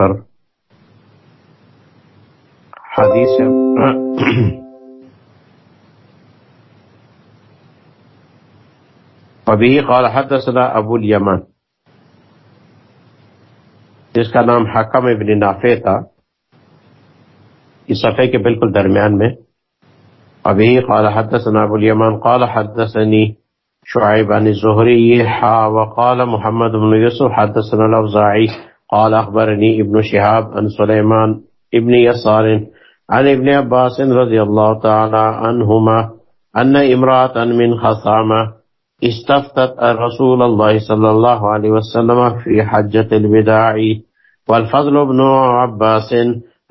پر حدیث ابھی قال حدثنا ابو الیمن جس کا نام حکم ابن نافع تھا، اس صفحے کے بالکل درمیان میں۔ ابھی قال حدثنا ابو الیمن قال حدثني شعيب عن الزهري حا، وقال محمد بن يوسف حدثنا الاوزاعي قال أخبرني ابن شهاب عن سليمان ابن يسار عن ابن عباس رضي الله تعالى عنهما أن امرأة من خصامة استفتت رسول الله صلى الله عليه وسلم في حجة الوداع والفضل بن عباس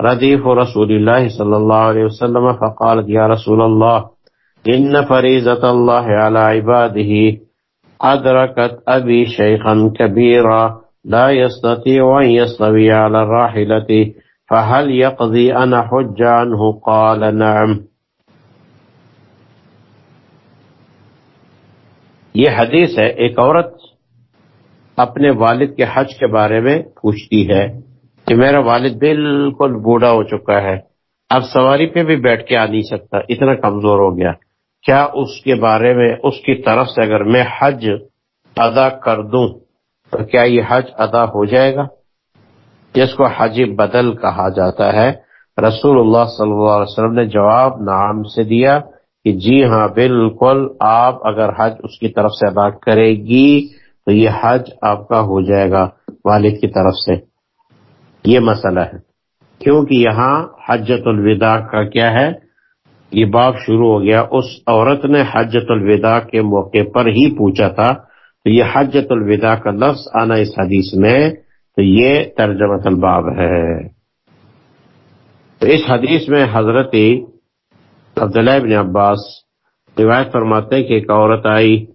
رديف رسول الله صلى الله عليه وسلم فقالت يا رسول الله إن فريزة الله على عباده أدركت أبي شيخا كبيرا. لا يستطيع أن يستوي على الراحلة، فهل يقضي أنا حج عنه؟ قال نعم. یہ حدیث ہے، ایک عورت اپنے والد کے حج کے بارے میں پوچھتی ہے کہ میرا والد بالکل بوڑھا ہو چکا ہے، اب سواری پہ بھی بیٹھ کے آ نہیں سکتا، اتنا کمزور ہو گیا۔ کیا اس کے بارے میں، اس کی طرف سے اگر میں حج ادا کر دوں تو کیا یہ حج ادا ہو جائے گا؟ جس کو حج بدل کہا جاتا ہے۔ رسول اللہ صلی اللہ علیہ وسلم نے جواب نام سے دیا کہ جی ہاں بالکل، آپ اگر حج اس کی طرف سے ادا کرے گی تو یہ حج آپ کا ہو جائے گا والد کی طرف سے۔ یہ مسئلہ ہے۔ کیونکہ یہاں حجت الوداع کا کیا ہے؟ یہ باب شروع ہو گیا۔ اس عورت نے حجت الوداع کے موقع پر ہی پوچھا تھا تو یہ حجت الوداع کا لفظ آنا اس حدیث میں تو یہ ترجمت الباب ہے۔ تو اس حدیث میں حضرت عبداللہ ابن عباس روایت فرماتے ہیں کہ ایک عورت آئی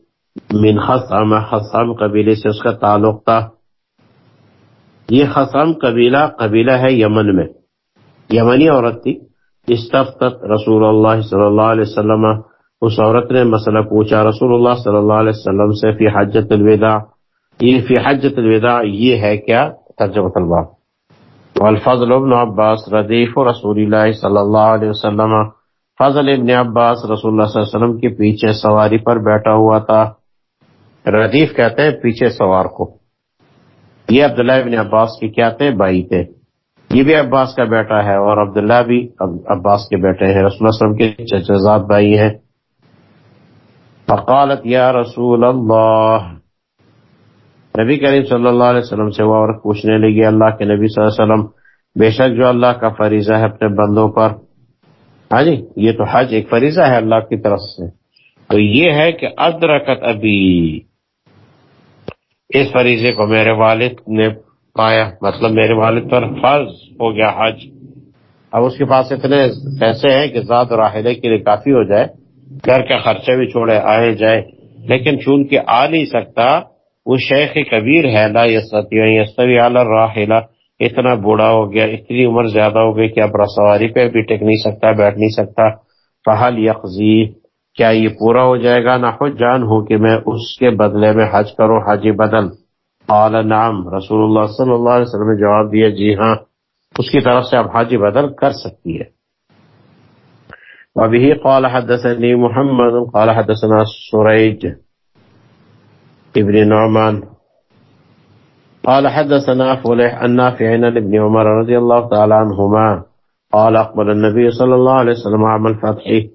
من خسام خسام قبیلے سے اس کا تعلق تھا۔ یہ خسام قبیلہ قبیلہ ہے یمن میں۔ یمنی عورت تھی۔ استفتت رسول اللہ صلی اللہ علیہ وسلم اس عورت نے مسئلہ پوچھا، رسول اللہ صلی اللہ علیہ وسلم سے، فی حجت الوداع یہ فی حجت الوداع یہ ہے کیا؟ ترجمہ طلبہ والفضل ابن عباس ردیف رسول اللہ صلی اللہ علیہ وسلم۔ فضل ابن عباس رسول اللہ صلی اللہ علیہ وسلم کے پیچھے سواری پر بیٹھا ہوا تھا۔ ردیف کہتے ہیں پیچھے سوار کو۔ یہ عبداللہ ابن عباس کے کیا تھے؟ بھائی تھے۔ یہ بھی عباس کا بیٹا ہے اور عبداللہ بھی عباس کے بیٹے ہیں۔ رسول اللہ علیہ وسلم کے چچزاد بھائی ہیں۔ فقالت، یا رسول اللہ. نبی کریم صلی اللہ علیہ وسلم سے وہ عورت پوچھنے لگی، اللہ کے نبی صلی اللہ علیہ وسلم، بے شک جو اللہ کا فریضہ ہے اپنے بندوں پر ہاں جی یہ تو حج ایک فریضہ ہے اللہ کی طرف سے۔ تو یہ ہے کہ ادرکت ابھی اس فریضے کو میرے والد نے پایا۔ مطلب میرے والد پر فرض ہو گیا حج۔ اب اس کے پاس اتنے پیسے ہیں کہ ذات راحلے کے لیے کافی ہو جائے۔ گھر کا خرچہ بھی چھوڑے آئے جائے، لیکن چون کے آ نہیں سکتا، وہ شیخ کبیر ہے لا یستوی علی اتنا بوڑھا ہو گیا، اتنی عمر زیادہ ہو گئی کہ اب رسواری پہ بھی ٹک نہیں سکتا، بیٹھ نہیں سکتا۔ فہل یقضی، کیا یہ پورا ہو جائے گا؟ نہ خود جان ہو کہ میں اس کے بدلے میں حج کروں حجی بدل۔ قال نعم، رسول اللہ صلی اللہ علیہ وسلم نے جواب دیا جی ہاں اس کی طرف سے اب حاجی بدل کر سکتی ہے۔ وبه قال حدثني محمد قال حدثنا سريج ابن نعمان. قال حدثنا فليح النافع عن ابن عمر رضي الله تعالى عنهما قال أقبل النبي صلى الله عليه وسلم عام الفتح.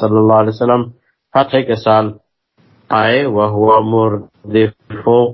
صلی اللہ علیہ وسلم فتح کے سال آئے وہو مردف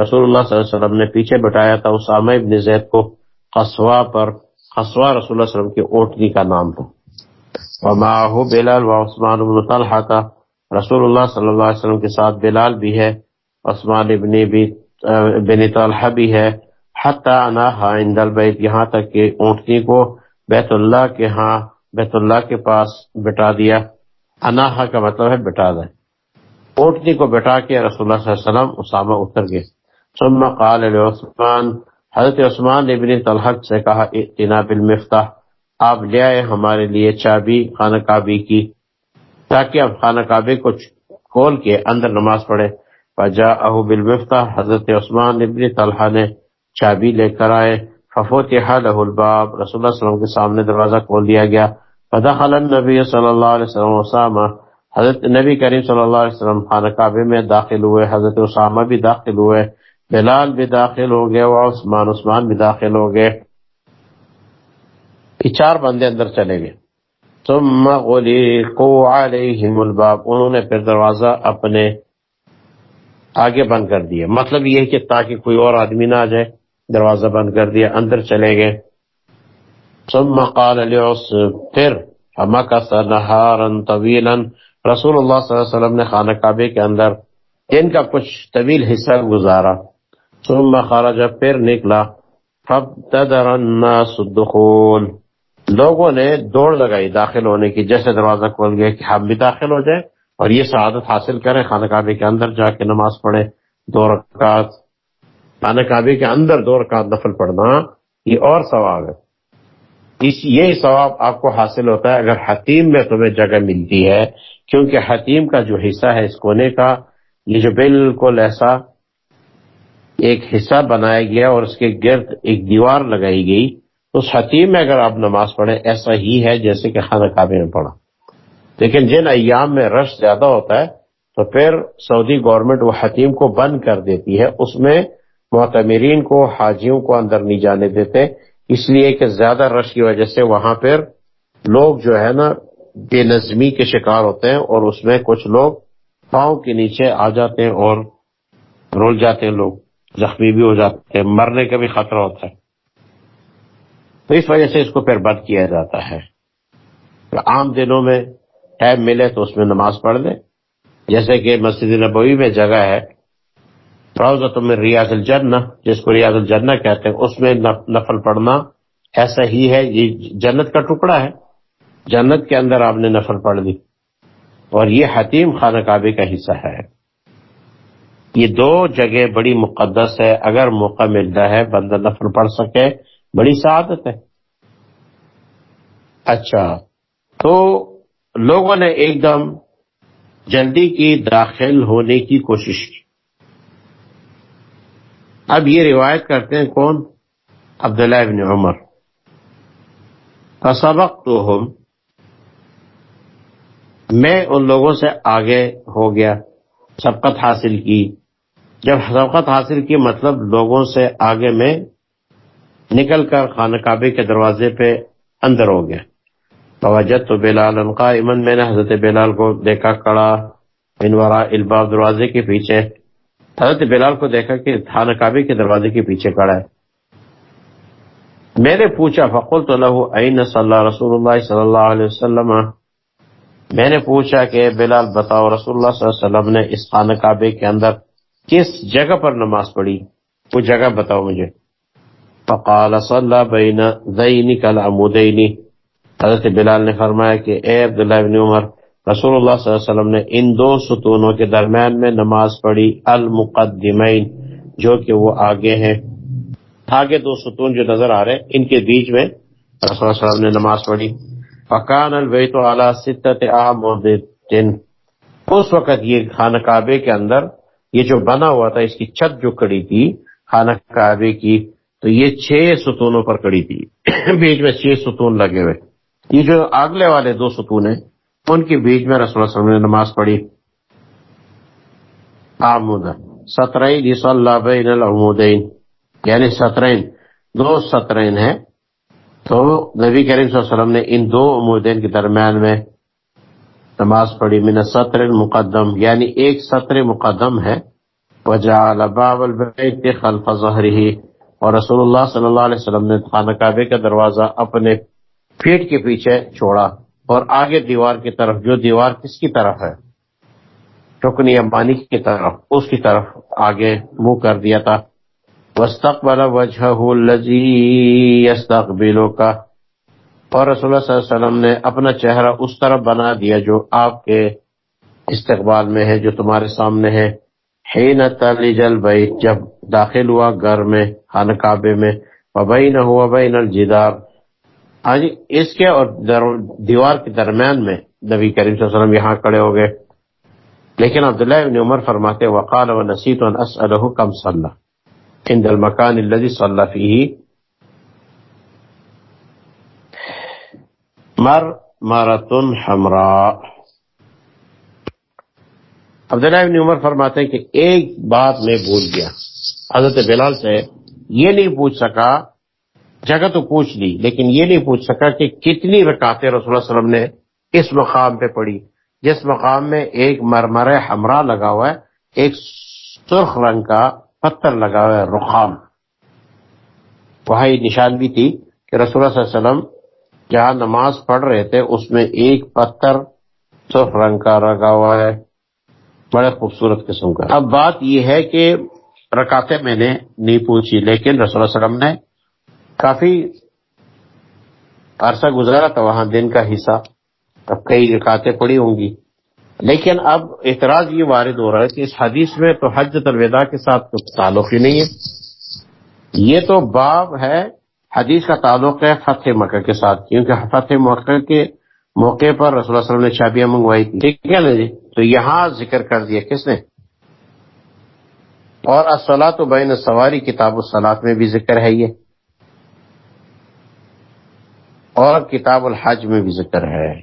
رسول اللہ صلی اللہ علیہ وسلم نے پیچھے بٹایا تھا اسامہ ابن زید کو قصوہ پر، قصوہ رسول اللہ صلی اللہ علیہ وسلم کی اوٹنی کا نام تھا۔ ومعه بلال و عثمان بن طلحہ تھا رسول اللہ صلی اللہ علیہ وسلم کے ساتھ بلال بھی ہے، عثمان ابن بن طلحہ بھی ہے۔ حتی اناہا عند البیت یہاں تک کہ اونٹنی کو بیت اللہ کے ہاں بیت اللہ کے پاس بٹا دیا۔ اناہا کا مطلب ہے بٹا دے۔ اونٹنی کو بٹا کے رسول اللہ صلی اللہ علیہ وسلم اسامہ اتر گئے۔ ثم قال عثمان حضرت عثمان ابن طلحہ سے کہا اتنا بالمفتاح، آپ لے آئے ہمارے لیے چابی، خانہ کعبے کی۔ تاکہ اب خانہ کعبے کو کھول کے اندر نماز پڑھے فجا اہو حضرت عثمان ابن طلحہ نے چابی لے کر آئے۔ ففوت له الباب، رسول اللہ علیہ وسلم کے سامنے دروازہ کھول دیا گیا۔ فدخل النبی صلی اللہ علیہ وسلم اسامہ حضرت نبی کریم صلی اللہ علیہ وسلم خانہ کعبے میں داخل ہوئے، حضرت اسامہ بھی داخل ہوئے۔ بلال بھی داخل ہو گئے اور عثمان عثمان بھی داخل ہو گئے یہ چار بندے اندر چلے گئے ثم غلقوا علیہم الباب۔ انہوں نے پھر دروازہ اپنے آگے بند کر دیا۔ مطلب یہ کہ تاکہ کوئی اور آدمی نہ آ جائے، دروازہ بند کر دیا، اندر چلے گئے ثم قال پھر نہارا طویلا۔ رسول اللہ صلی اللہ علیہ وسلم نے خانہ کعبے کے اندر دن کا کچھ طویل حصہ گزارا۔ ثم خرج پھر نکلا. فابتدر الناس الدخول. لوگوں نے دوڑ لگائی داخل ہونے کی، جیسے دروازہ کھول گیا کہ ہم بھی داخل ہو جائیں اور یہ سعادت حاصل کریں، خانہ کعبے کے اندر جا کے نماز پڑھے دو رکعت. خانہ کعبے کے اندر دو رکعت نفل پڑھنا، یہ اور ثواب ہے. اس، یہ ثواب آپ کو حاصل ہوتا ہے اگر حتیم میں تمہیں جگہ ملتی ہے، کیونکہ حتیم کا جو حصہ ہے اس کونے کا، یہ جو بالکل ایسا ایک حصہ بنایا گیا اور اس کے گرد ایک دیوار لگائی گئی۔ اس حتیم میں اگر آپ نماز پڑھیں، ایسا ہی ہے جیسے کہ خانہ کعبے میں پڑھا۔ لیکن جن ایام میں رش زیادہ ہوتا ہے، تو پھر سعودی گورنمنٹ وہ حتیم کو بند کر دیتی ہے۔ اس میں معتمرین کو، حاجیوں کو اندر نہیں جانے دیتے۔ اس لیے کہ زیادہ رش کی وجہ سے وہاں پھر لوگ جو ہے نا، بے نظمی کے شکار ہوتے ہیں اور اس میں کچھ لوگ پاؤں کے نیچے آ جاتے ہیں اور رول جاتے ہیں لوگ۔ زخمی بھی ہو جاتے ہیں، مرنے کا بھی خطرہ ہوتا ہے۔ تو اس وجہ سے اس کو پھر بند کیا جاتا ہے۔ عام دنوں میں ٹائم ملے تو اس میں نماز پڑھ لیں۔ جیسے کہ مسجد نبوی میں جگہ ہے روزہ میں ریاض الجنہ، جس کو ریاض الجنہ کہتے ہیں، اس میں نفل پڑھنا ایسا ہی ہے۔ یہ جنت کا ٹکڑا ہے۔ جنت کے اندر آپ نے نفل پڑھ لی۔ اور یہ حتیم خانہ کعبے کا حصہ ہے۔ یہ دو جگہ بڑی مقدس ہے۔ اگر موقع ملتا ہے، بندہ نفل پڑھ سکے۔ بڑی سعادت ہے۔ اچھا۔ تو لوگوں نے ایک دم جلدی کی داخل ہونے کی کوشش کی۔ اب یہ روایت کرتے ہیں کون؟ عبداللہ ابن عمر۔ سبق تو ہم میں ان لوگوں سے آگے ہو گیا، سبقت حاصل کی۔ جب سبقت حاصل کی مطلب لوگوں سے آگے میں نکل کر خانہ کعبے کے دروازے پہ اندر ہو گیا۔ توجت تو بلال قائمن میں نے حضرت بلال کو دیکھا کڑا انورا الباب دروازے کے پیچھے۔ حضرت بلال کو دیکھا کہ خانہ کعبے کے دروازے کے پیچھے کڑا ہے۔ میں نے پوچھا فقول تو لہو عین صلی اللہ رسول اللہ صلی اللہ علیہ وسلم؟ میں نے پوچھا کہ، بلال، بتاؤ، رسول اللہ صلی اللہ علیہ وسلم نے اس خانہ کعبے کے اندر کس جگہ پر نماز پڑھی؟ وہ جگہ بتاؤ مجھے۔ فقال صلی بین زین کل حضرت بلال نے فرمایا کہ اے عبداللہ ابن عمر، رسول اللہ صلی اللہ علیہ وسلم نے ان دو ستونوں کے درمیان میں نماز پڑھی، المقدمین، جو کہ وہ آگے ہیں۔ آگے دو ستون جو نظر آ رہے ہیں، ان کے بیچ میں رسول اللہ صلی اللہ علیہ وسلم نے نماز پڑھی۔ فقان البیت علی ستت اعمد اس وقت یہ خانہ کعبے کے اندر یہ جو بنا ہوا تھا، اس کی چھت جو کڑی تھی، خانہ کعبے کی، تو یہ چھ ستونوں پر کڑی تھی۔ بیچ میں چھ ستون لگے ہوئے۔ یہ جو اگلے والے دو ستون ہیں، ان کے بیچ میں رسول اللہ علیہ وسلم نے نماز پڑھی۔ آمود سترین صلی بین العمودین۔ یعنی سترین۔ دو سترین ہیں۔ تو نبی کریم صلی اللہ علیہ وسلم نے ان دو عمودین کے درمیان میں نماز پڑھی، من سطر مقدم یعنی ایک سطر مقدم ہے. وجعل باب البیت خلف ظہرہ، اور رسول اللہ صلی اللہ علیہ وسلم نے خانہ کعبے کا دروازہ اپنے پیٹ کے پیچھے چھوڑا، اور آگے دیوار کی طرف، جو دیوار کس کی طرف ہے؟ ٹکنی امبانی کی طرف، اس کی طرف آگے منہ کر دیا تھا. وسطبل وجہ استقبیلوں کا اور رسول اللہ صلی اللہ علیہ وسلم نے اپنا چہرہ اس طرف بنا دیا جو آپ کے استقبال میں ہے، جو تمہارے سامنے ہے۔ حین تلی جل بھائی جب داخل ہوا گھر میں خانہ کعبے میں۔ وبئی نہ ہوا بین الجدار۔ ہاں جی اس کے اور دیوار کے درمیان میں نبی کریم صلی اللہ علیہ وسلم یہاں کڑے ہو گئے۔ لیکن عبداللہ ابن عمر فرماتے، وقال و نسیت ان اسألہ کم صلی۔ عند المکان الذي صلی فیہ۔ مر مارتن حمراء۔ عبداللہ ابن عمر فرماتے ہیں کہ ایک بات میں بھول گیا۔ حضرت بلال سے یہ نہیں پوچھ سکا، جگہ تو پوچھ لی، لیکن یہ نہیں پوچھ سکا کہ کتنی رکعتیں رسول اللہ علیہ وسلم نے اس مقام پہ پڑھی۔ جس مقام میں ایک مرمر ہمرا لگا ہوا ہے، ایک سرخ رنگ کا پتھر لگا ہوا ہے، رخام۔ وہاں یہ نشان بھی تھی کہ رسول اللہ صلی اللہ علیہ وسلم جہاں نماز پڑھ رہے تھے، اس میں ایک پتھر سرخ رنگ کا لگا ہوا ہے۔ بڑے خوبصورت قسم کا۔ اب بات یہ ہے کہ رکاتے میں نے نہیں پوچھی، لیکن رسول اللہ علیہ وسلم نے کافی عرصہ گزارا تھا وہاں دن کا حصہ۔ اب کئی رکاتے پڑی ہوں گی۔ لیکن اب اعتراض یہ وارد ہو رہا ہے کہ اس حدیث میں تو حج الوداع کے ساتھ کچھ تعلق ہی نہیں ہے۔ یہ تو باب ہے حدیث کا تعلق ہے فتح مکہ کے ساتھ، کیونکہ فتح مکہ کے موقع پر رسول اللہ علیہ وسلم نے چابیاں منگوائی تھی ٹھیک ہے نا جی؟ تو یہاں ذکر کر دیا کس نے؟ اور اصلاۃ و بین سواری کتاب الصلاط میں بھی ذکر ہے یہ۔ اور کتاب الحج میں بھی ذکر ہے۔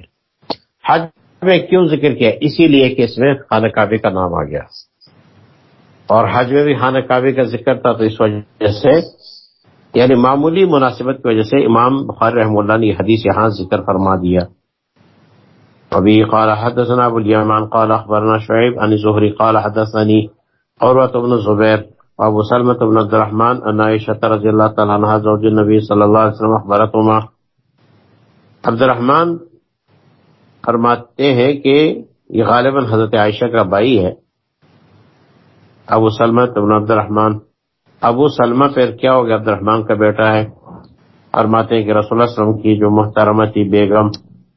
حج میں کیوں ذکر کیا؟ اسی لیے کہ اس میں خانہ کعبے کا نام آ گیا۔ اور حج میں بھی خانہ کعبے کا ذکر تھا تو اس وجہ سے یعنی معمولی مناسبت کی وجہ سے امام بخار رحم اللہ نے حدیث یہاں ذکر فرما دیا۔ ابھی قال حدثنا ابو الیمان قال اخبرنا شعیب عن زہری قال حدثنی عروت بن زبیر ابو سلمت بن عبد الرحمن ان عائشہ رضی اللہ تعالی عنہ زوج النبی صلی اللہ علیہ وسلم اخبرتهما۔ عبد الرحمن فرماتے ہیں کہ یہ غالباً حضرت عائشہ کا بھائی ہے، ابو سلمت بن عبد الرحمن۔ ابو سلمہ پھر کیا ہو گیا؟ عبد الرحمن کا بیٹا ہے۔ فرماتے ہیں کہ رسول اللہ علیہ وسلم کی جو محترمہ تھی، بیگم،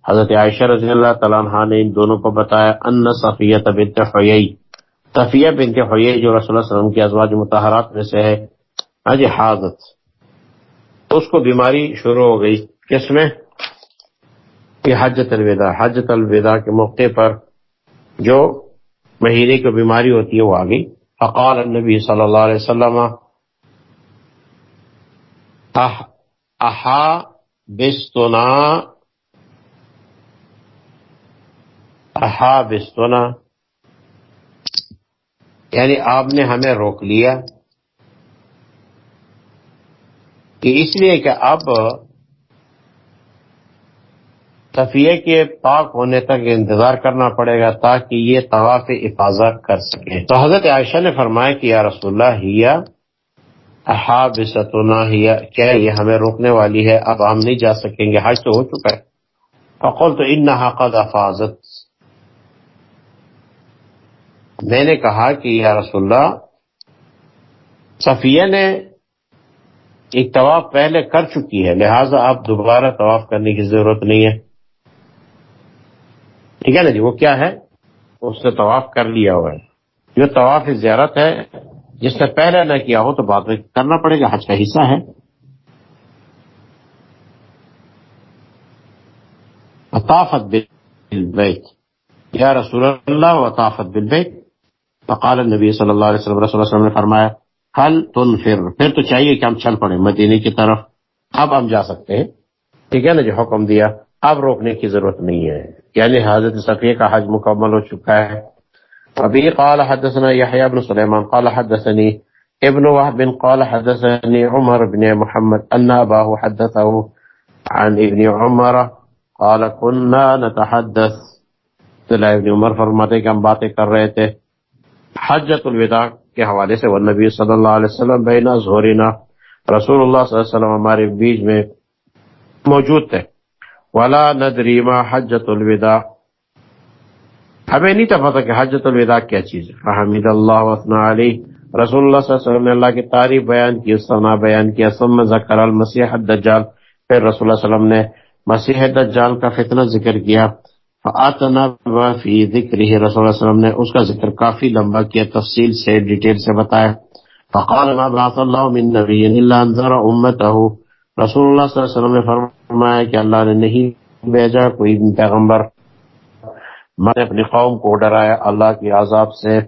حضرت عائشہ رضی اللہ تعالیٰ عنہ نے ان دونوں کو بتایا، ان صفیہ بنت حیی صفیہ بنت حیی جو رسول اللہ علیہ وسلم کی ازواج متحرات میں سے ہے۔ ہاں جی، اج حاضت اس کو بیماری شروع ہو گئی۔ کس میں؟ کہ حجت الوداع۔ حجت الوداع کے موقع پر جو مہینے کی بیماری ہوتی ہے، وہ آ گئی۔ فقال النبی صلی اللہ علیہ وسلم احا بستنا احا بستنا یعنی آپ نے ہمیں روک لیا کہ اس لیے کہ اب صفیہ کے پاک ہونے تک انتظار کرنا پڑے گا تاکہ یہ طواف حفاظت کر سکے تو حضرت عائشہ نے فرمایا کہ یا رسول اللہ ہیا کیا یہ ہمیں روکنے والی ہے؟ اب ہم نہیں جا سکیں گے۔ حج تو ہو چکا ہے۔ فقل تو ان قد افاظت میں نے کہا کہ یا رسول اللہ، صفیہ نے ایک طواف پہلے کر چکی ہے، لہٰذا آپ دوبارہ طواف کرنے کی ضرورت نہیں ہے۔ ٹھیک ہے نا جی؟ وہ کیا ہے؟ اس نے طواف کر لیا ہوا ہے۔ جو طواف زیارت ہے جس نے پہلے نہ کیا ہو تو بعد میں کرنا پڑے گا، حج کا حصہ ہے۔ وطافت بالبیت یا رسول اللہ وطافت بالبیت فقال النبی صلی اللہ علیہ وسلم، رسول اللہ علیہ وسلم نے فرمایا حل تن پھر پھر تو چاہیے کہ ہم چل پڑے مدینے کی طرف۔ اب ہم جا سکتے ہیں۔ ٹھیک ہے نا جو حکم دیا، اب روکنے کی ضرورت نہیں ہے۔ یعنی حضرت صفیہ کا حج مکمل ہو چکا ہے۔ ابھی قال حدثنا يحيى بن سليمان قال حدثني ابن وهب قال حدثني عمر بن محمد أن أباه حدثه عن ابن عمر قال كنا نتحدث. طلع ابن عمر فرماتے کہ ہم باتیں کر رہے تھے. حجت الوداع کے حوالے سے والنبی صلی اللہ علیہ وسلم بین ظہورنا رسول اللہ صلی اللہ علیہ وسلم ہمارے بیچ میں موجود تھے. ولا ندری ما حجت الوداع. ہمیں نہیں تھا پتا کہ حجت الوداع کیا چیز ہے۔ فحمد اللہ وثنا علی رسول اللہ صلی اللہ علیہ وسلم نے اللہ کی تعریف بیان کی ثنا بیان کیا۔ ثم ذکر المسیح الدجال۔ پھر رسول اللہ صلی اللہ علیہ وسلم نے مسیح الدجال کا فتنہ ذکر کیا۔ فآتنا فی ذکرہ۔ رسول اللہ صلی اللہ علیہ وسلم نے اس کا ذکر کافی لمبا کیا، تفصیل سے، ڈیٹیل سے بتایا۔ فقال ما بعث اللہ من نبی الا انذر امته رسول اللہ صلی اللہ علیہ وسلم نے فرمایا کہ اللہ نے نہیں بھیجا، کوئی پیغمبر میں نے اپنی قوم کو ڈرایا، اللہ کی عذاب سے۔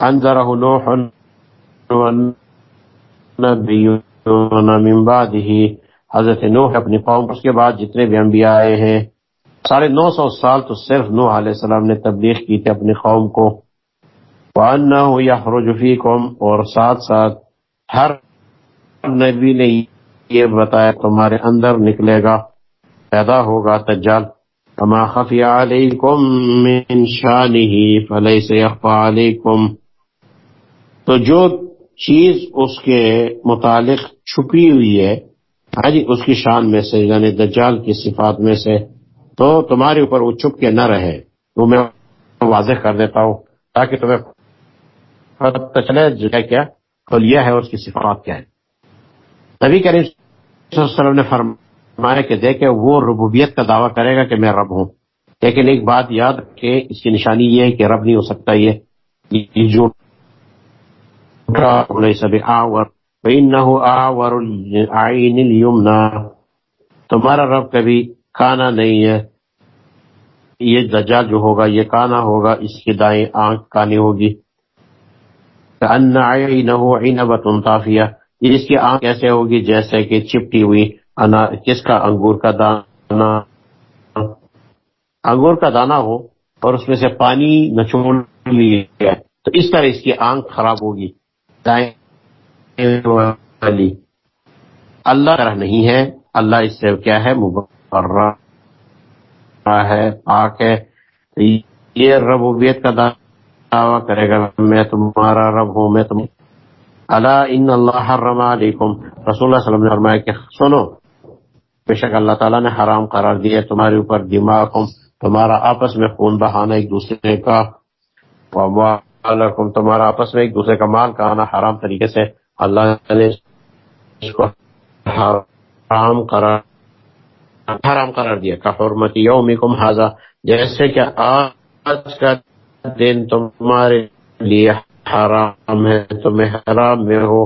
انذرہ نوح والنبیون من حضرت نوح اپنی قوم اس کے بعد جتنے بھی انبیاء آئے ہیں، ساڑھے نو سو سال تو صرف نوح علیہ السلام نے تبلیغ کی تھی اپنی قوم کو۔ وَأَنَّهُ يَخْرُجُ فِيكُمْ۔ اور ساتھ ساتھ ہر نبی نے یہ بتایا، تمہارے اندر نکلے گا، پیدا ہوگا، تجال۔ فما خفی علیکم من شانہ فلیس یخفى علیکم تو جو چیز اس کے متعلق چھپی ہوئی ہے ہاں جی اس کی شان میں سے یعنی دجال کی صفات میں سے، تو تمہارے اوپر وہ چھپ کے نہ رہے۔ وہ میں واضح کر دیتا ہوں تاکہ تمہیں پتہ چلے کیا خلیہ ہے اور اس کی صفات کیا ہے نبی کریم صلی اللہ علیہ وسلم نے فرمایا کہ دیکھے وہ ربوبیت کا دعویٰ کرے گا کہ میں رب ہوں۔ لیکن ایک بات یاد کہ اس کی نشانی یہ ہے کہ رب نہیں ہو سکتا یہ۔ جو آور، فَإِنَّهُ آور تمہارا رب کبھی کانا نہیں ہے۔ یہ دجال جو ہوگا، یہ کانا ہوگا، اس کی دائیں آنکھ کانی ہوگی۔ كَأَنَّ عَيْنَهُ عِنَبَةٌ طَافِيَةٌ۔ اس کی آنکھ ایسے ہوگی؟ جیسے کہ چپٹی ہوئی۔ انا، کس کا انگور کا دانا؟ انگور کا دانا ہو اور اس میں سے پانی نچوڑ لیا تو اس طرح اس کی آنکھ خراب ہوگی۔ دائیں اللہ طرح نہیں ہے۔ اللہ اس سے کیا ہے؟ مبرہ ہے، پاک ہے۔ یہ ربوبیت کا دعویٰ کرے گا۔ میں تمہارا رب ہوں، میں تم اللہ ان اللہ حرم علیکم۔ رسول اللہ صلی اللہ علیہ وسلم نے فرمایا کہ سنو بے شک اللہ تعالیٰ نے حرام قرار دیا تمہارے اوپر دماغ تمہارا آپس میں خون بہانا ایک دوسرے کا تمہارا آپس میں ایک دوسرے کا مال کہانا حرام طریقے سے۔ اللہ نے اس کو حرام قرار حرام قرار دیا۔ کا حرمت یومکم حاضا جیسے کہ آج کا دن تمہارے لیے حرام ہے، تمہیں حرام میں ہو۔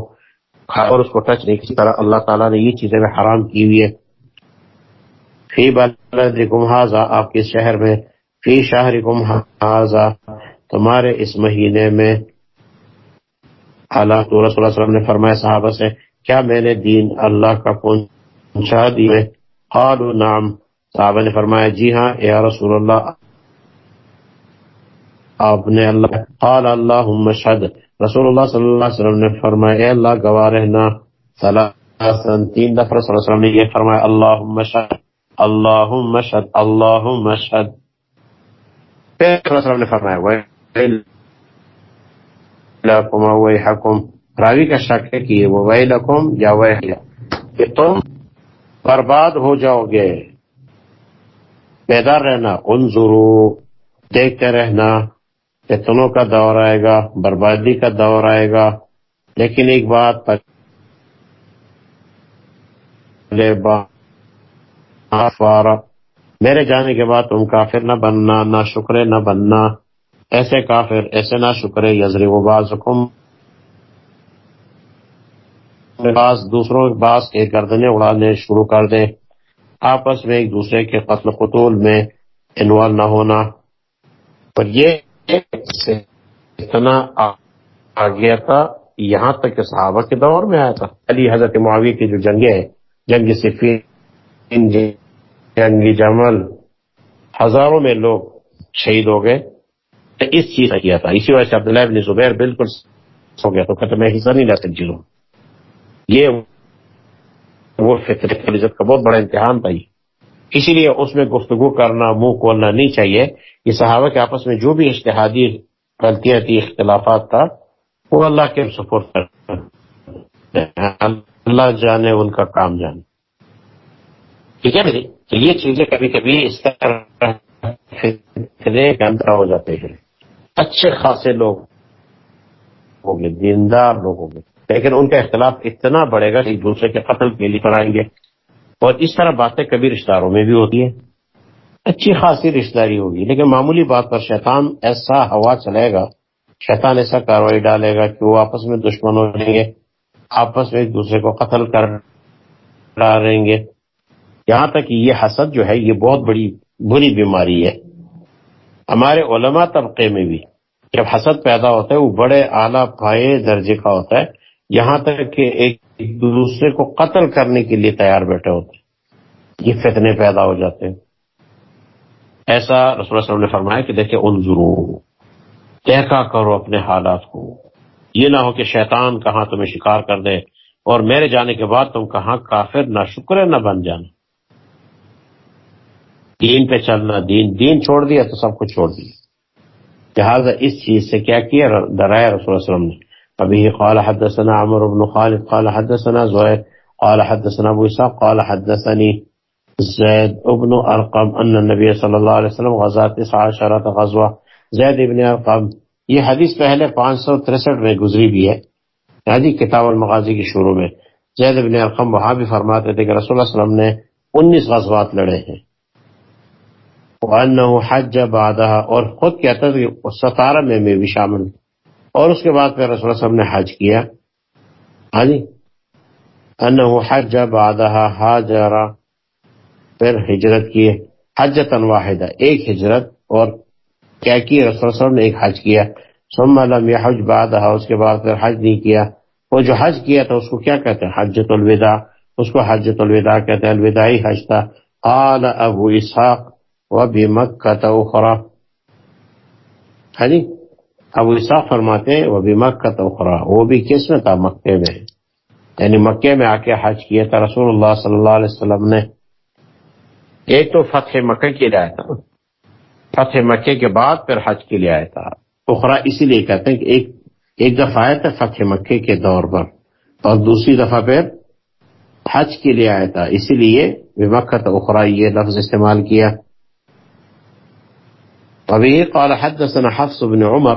اور اس کو ٹچ نہیں، کسی طرح اللہ تعالیٰ نے یہ چیزیں حرام کی ہوئی ہے فی بلدکم حاضا آپ کے شہر میں، فی شہرکم حاضا تمہارے اس مہینے میں۔ اللہ تو رسول اللہ وسلم نے فرمایا، صحابہ سے، کیا میں نے دین اللہ کا پہنچا دی دیے قالوا، نعم۔ صحابہ نے فرمایا جی ہاں یا رسول اللہ۔ آپ نے اللہ، قال اللہم شہد رسول اللہ صلی اللہ علیہ وسلم نے فرمایا، اے اللہ، گواہ رہنا۔ ثلاثن تین دفعہ صلی اللہ علیہ وسلم نے یہ فرمایا، اللہم شہد اللہم شہد اللہ علیہ وسلم نے فرمایا لکم ویحکم. راوی کا شک ہے کہ وہ ویلکم یا ویح کہ تم برباد ہو جاؤ گے۔ بیدار رہنا، انظرو، دیکھتے رہنا فتنوں کا دور آئے گا، بربادی کا دور آئے گا۔ لیکن ایک بات میرے جانے کے بعد تم کافر نہ بننا، نہ شکرے نہ بننا۔ ایسے کافر، ایسے نہ شکرے، یزری و باز حکم دوسروں بعض کے گردنے اڑانے شروع کر دیں آپس میں ایک دوسرے کے قتل قتول میں انوالو نہ ہونا۔ پر یہ اتنا آ گیا تھا یہاں تک کہ صحابہ کے دور میں آیا تھا۔ علی حضرت معاویہ کی جو جنگیں ہیں، جنگ صفین جنگی جمل ہزاروں میں لوگ شہید ہو گئے۔ تو اس چیز کا کیا تھا؟ اسی وجہ سے عبداللہ ابن زبیر بالکل ہو گیا تو کہتے میں حصہ نہیں لیتا چیزوں یہ وہ فطرت عزت کا بہت بڑا امتحان تھا یہ۔ اسی لیے اس میں گفتگو کرنا، منہ کھولنا نہیں چاہیے۔ یہ صحابہ کے آپس میں جو بھی اشتہادی غلطیاں تھی اختلافات تھا، وہ اللہ کے سپورٹ کر اللہ جانے، ان کا کام جانے۔ ٹھیک ہے میری تو یہ چیزیں کبھی کبھی اس طرح ہو جاتے ہیں۔ اچھے خاصے لوگ ہوں گے دیندار لوگ ہوں گے لیکن ان کا اختلاف اتنا بڑھے گا کہ ایک دوسرے کے قتل کے لیے کرائیں گے۔ اور اس طرح باتیں کبھی رشتہ داروں میں بھی ہوتی ہیں۔ اچھی خاصی رشتہ داری ہوگی۔ لیکن معمولی بات پر شیطان ایسا ہوا چلے گا، شیطان ایسا کاروائی ڈالے گا کہ وہ آپس میں دشمن ہو جائیں گے، آپس میں ایک دوسرے کو قتل کر ڈالیں گے۔ یہاں تک کہ یہ حسد جو ہے، یہ بہت بڑی بری بیماری ہے۔ ہمارے علماء طبقے میں بھی جب حسد پیدا ہوتا ہے، وہ بڑے اعلیٰ پائے درجے کا ہوتا ہے۔ یہاں تک کہ ایک دوسرے کو قتل کرنے کے لیے تیار بیٹھے ہوتے ہیں۔ یہ فتنے پیدا ہو جاتے ہیں۔ ایسا رسول اللہ علیہ وسلم نے فرمایا کہ دیکھیں ان ضرور تحقا کرو اپنے حالات کو۔ یہ نہ ہو کہ شیطان کہاں تمہیں شکار کر دے اور میرے جانے کے بعد تم کہاں کافر، نہ شکر، نہ بن جانا۔ دین پہ چلنا، دین دین چھوڑ دیا تو سب کچھ چھوڑ دیا۔ لہٰذا اس چیز سے کیا کیا؟ ڈرایا رسول اللہ علیہ وسلم نے۔ ابھی قال حدثنا عمر بن خالد، قال حدثنا زہر قال حدثنا ابو اسحاق، قال حدثني زید ابن ارقم ان النبی صلی اللہ علیہ وسلم غزات عشرت غزوہ۔ زید ابن ارقم، یہ حدیث پہلے پانچ سو تریسٹھ میں گزری بھی ہے۔ یعنی کتاب المغازی کی شروع میں۔ زید ابن ارقم وہاں بھی فرماتے تھے کہ رسول اللہ علیہ وسلم نے انیس غزوات لڑے ہیں۔ وَأَنَّهُ حَجَّ بَعْدَهَا اور خود کہتا تھا کہ ستارہ میں میں بھی شامل اور اس کے بعد پھر رسول اللہ علیہ وسلم نے حج کیا۔ ہاں جی۔ انَّهُ حَجَّ بَعْدَهَا حَاجَرَ۔ پھر ہجرت کی۔ حجتاً واحدہ ایک ہجرت اور کیا کی رسول اللہ علیہ وسلم نے ایک حج کیا۔ ثم لم يحج بعدها۔ اس کے بعد پھر حج نہیں کیا۔ وہ جو حج کیا تھا، اس کو کیا کہتے ہیں؟ حجت الوداع۔ اس کو حجت الوداع کہتے ہیں۔ الوداعی حج تھا۔ قال ابو اسحاق وبمکہ اخرى ہاں جی؟ ابو اسحاق فرماتے ہیں وہ بھی اخرى وہ بھی کس میں تھا؟ مکے میں۔ یعنی مکے میں آ کے حج کیا تھا، رسول اللہ صلی اللہ علیہ وسلم نے۔ ایک تو فتح مکہ کے لیے آیا تھا۔ فتح مکے کے بعد پھر حج کے لیے آیا تھا۔ اخرا اسی لیے کہتے ہیں کہ ایک ایک دفعہ آیا تھا فتح مکے کے دور پر۔ اور دوسری دفعہ پھر حج کے لیے آیا تھا۔ اسی لیے مکہ اخرا یہ لفظ استعمال کیا۔ طبيعي. قال حدثنا حفص بن عمر.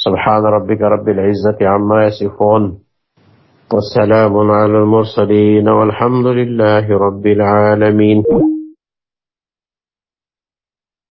سبحان ربك رب العزة عما يصفون والسلام على المرسلين والحمد لله رب العالمين